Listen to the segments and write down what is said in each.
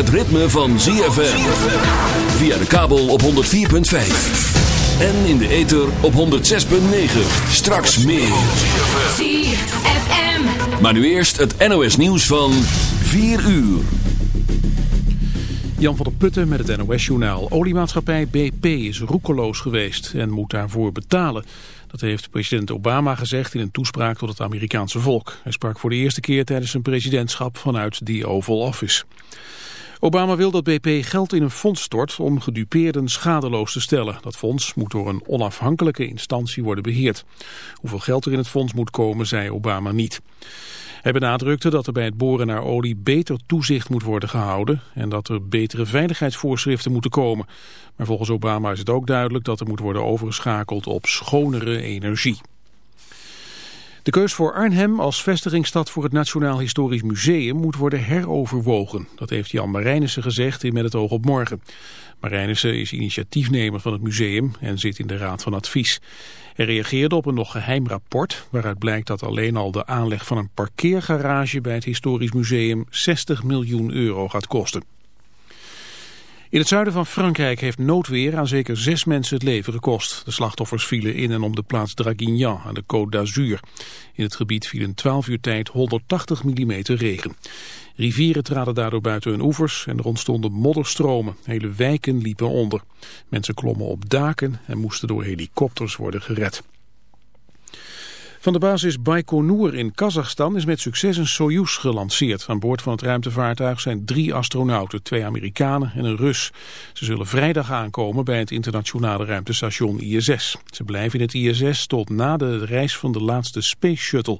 Het ritme van ZFM. Via de kabel op 104.5. En in de ether op 106.9. Straks meer. ZFM. Maar nu eerst het NOS nieuws van 4 uur. Jan van der Putten met het NOS-journaal. Oliemaatschappij BP is roekeloos geweest en moet daarvoor betalen. Dat heeft president Obama gezegd in een toespraak tot het Amerikaanse volk. Hij sprak voor de eerste keer tijdens zijn presidentschap vanuit the Oval Office. Obama wil dat BP geld in een fonds stort om gedupeerden schadeloos te stellen. Dat fonds moet door een onafhankelijke instantie worden beheerd. Hoeveel geld er in het fonds moet komen, zei Obama niet. Hij benadrukte dat er bij het boren naar olie beter toezicht moet worden gehouden en dat er betere veiligheidsvoorschriften moeten komen. Maar volgens Obama is het ook duidelijk dat er moet worden overgeschakeld op schonere energie. De keus voor Arnhem als vestigingsstad voor het Nationaal Historisch Museum moet worden heroverwogen. Dat heeft Jan Marijnissen gezegd in Met het oog op morgen. Marijnissen is initiatiefnemer van het museum en zit in de Raad van Advies. Hij reageerde op een nog geheim rapport waaruit blijkt dat alleen al de aanleg van een parkeergarage bij het Historisch Museum 60 miljoen euro gaat kosten. In het zuiden van Frankrijk heeft noodweer aan zeker zes mensen het leven gekost. De slachtoffers vielen in en om de plaats Draguignan aan de Côte d'Azur. In het gebied viel in 12 uur tijd 180 mm regen. Rivieren traden daardoor buiten hun oevers en er ontstonden modderstromen. Hele wijken liepen onder. Mensen klommen op daken en moesten door helikopters worden gered. Van de basis Baikonur in Kazachstan is met succes een Soyuz gelanceerd. Aan boord van het ruimtevaartuig zijn drie astronauten, twee Amerikanen en een Rus. Ze zullen vrijdag aankomen bij het internationale ruimtestation ISS. Ze blijven in het ISS tot na de reis van de laatste Space Shuttle.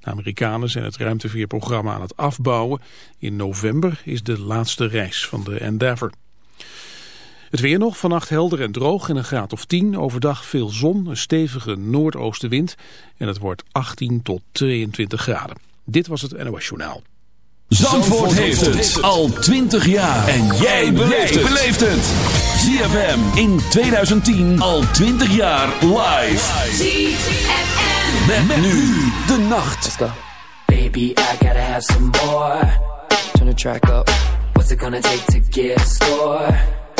De Amerikanen zijn het ruimteveerprogramma aan het afbouwen. In november is de laatste reis van de Endeavour. Het weer nog, vannacht helder en droog en een graad of 10. Overdag veel zon, een stevige noordoostenwind en het wordt 18 tot 22 graden. Dit was het NOS Journaal. Zandvoort, heeft het al 20 jaar. En jij beleeft het. ZFM in 2010 al 20 jaar live. ZFM. Met, nu de nacht. Let's go. Baby, I gotta have some more. Turn the track up. What's it gonna take to get a score?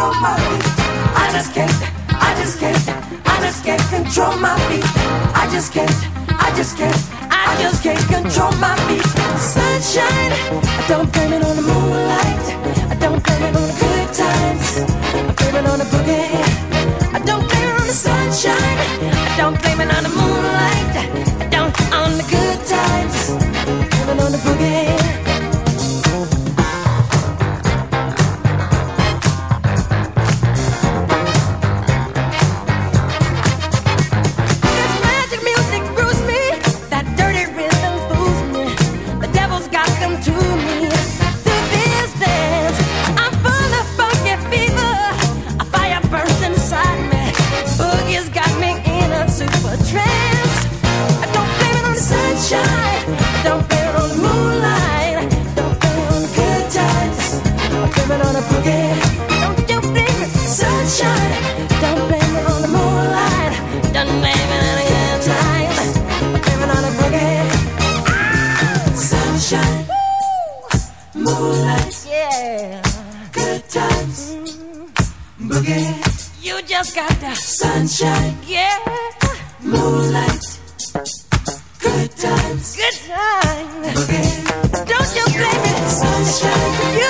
control my feet. I just can't, I just can't, I just can't control my feet. I just can't, I just can't, I just can't control my feet. Sunshine, I don't blame it on the moon. Sunshine. Yeah. Moonlight. Good times. Good times. Don't you blame it. Sunshine. You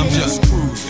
I'm just cruising,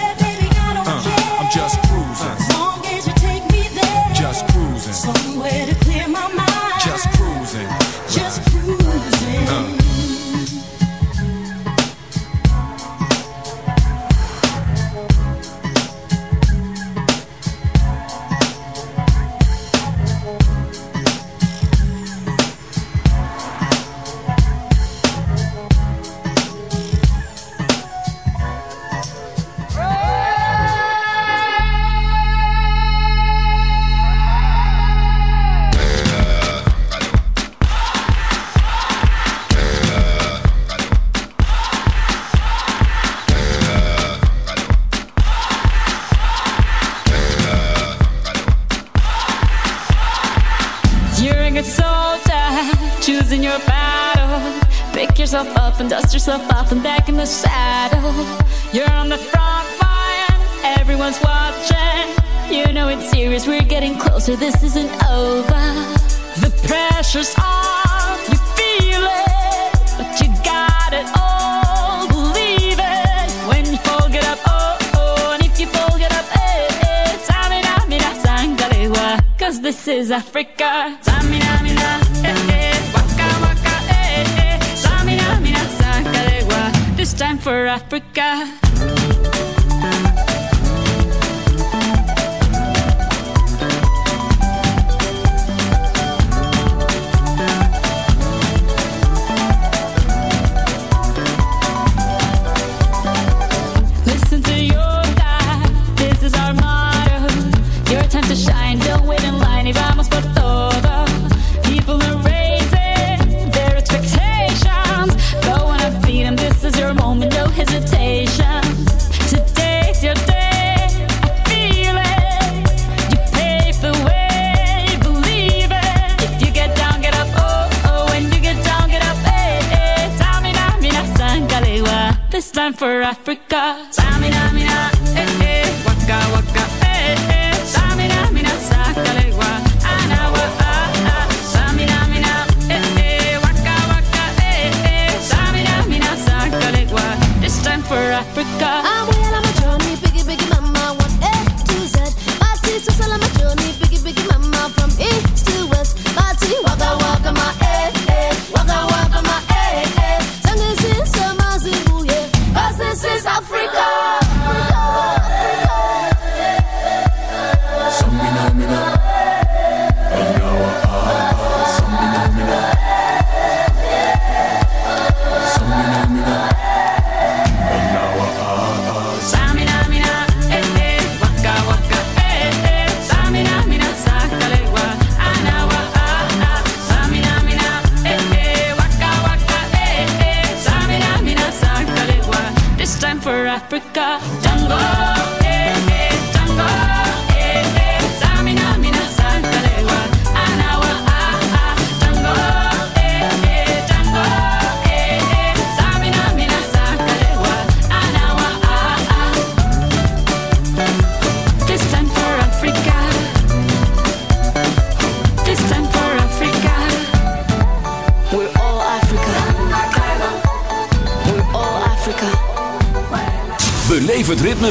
for Africa.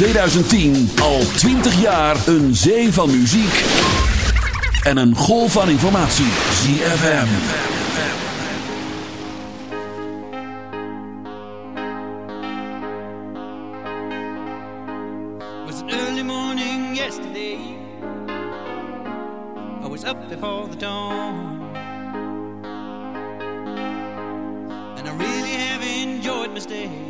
2010 al 20 jaar een zee van muziek en een golf van informatie. ZFM. Was an early morning yesterday. I was up before the dawn. And I really have enjoyed my stay.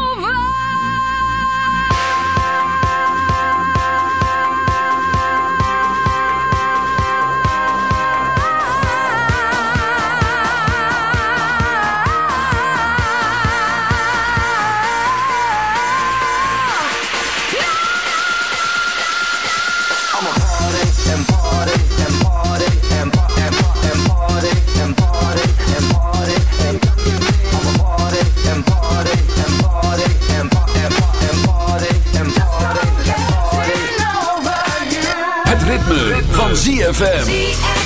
ZFM.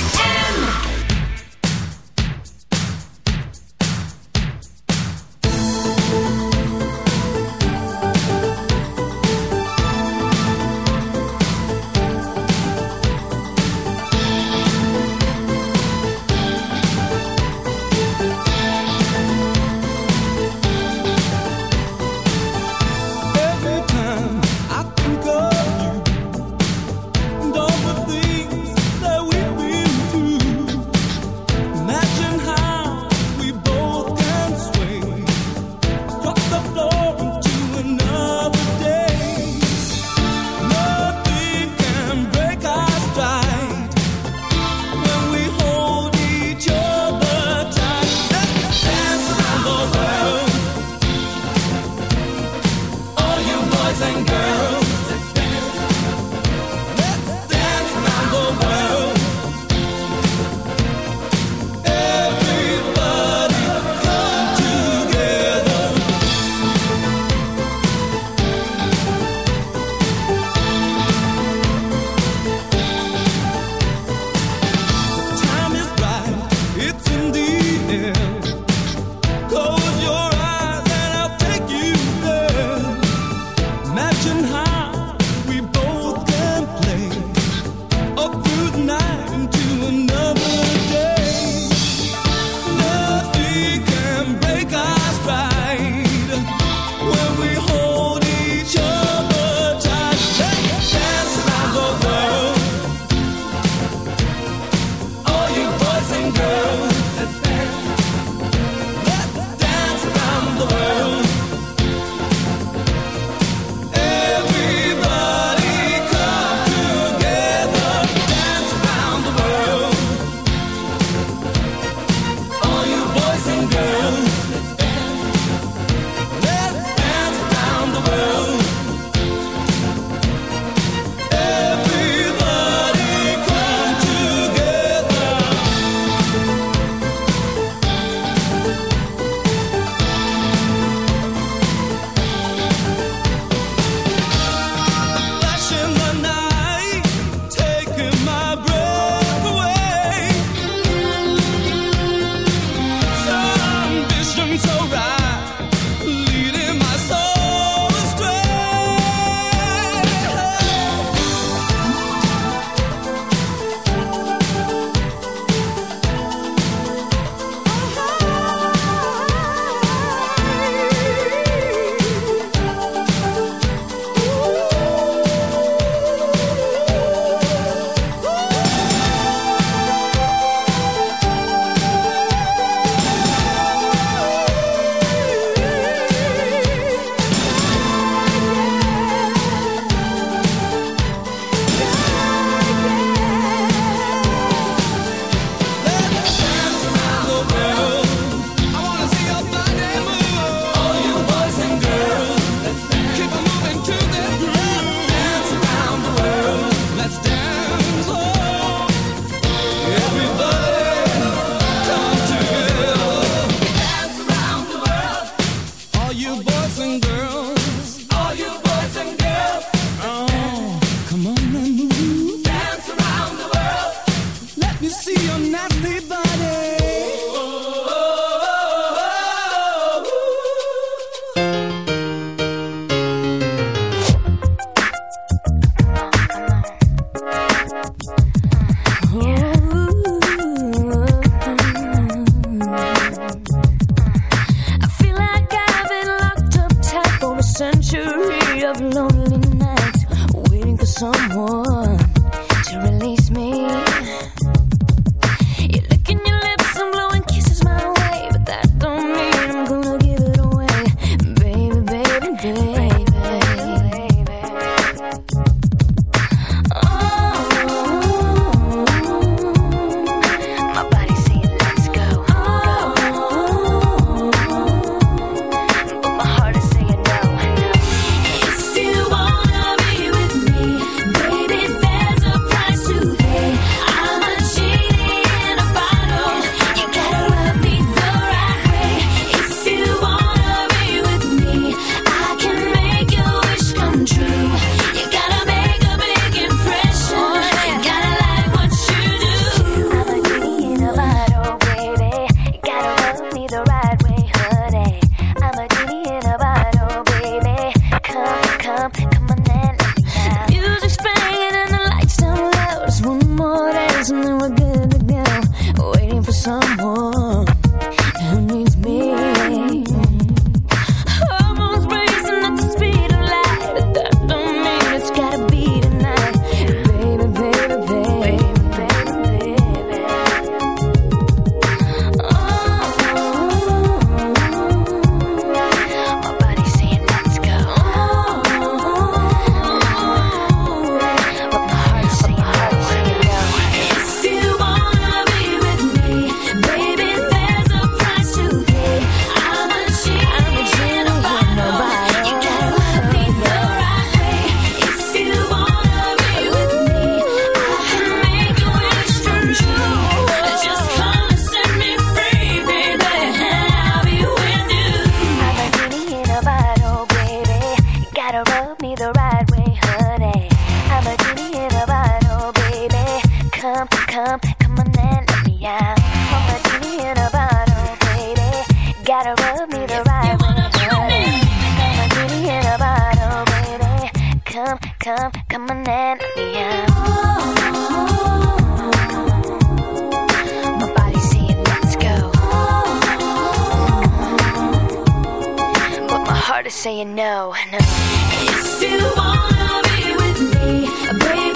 to saying no, no. If you wanna be with me, baby.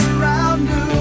Around noon.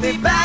Be back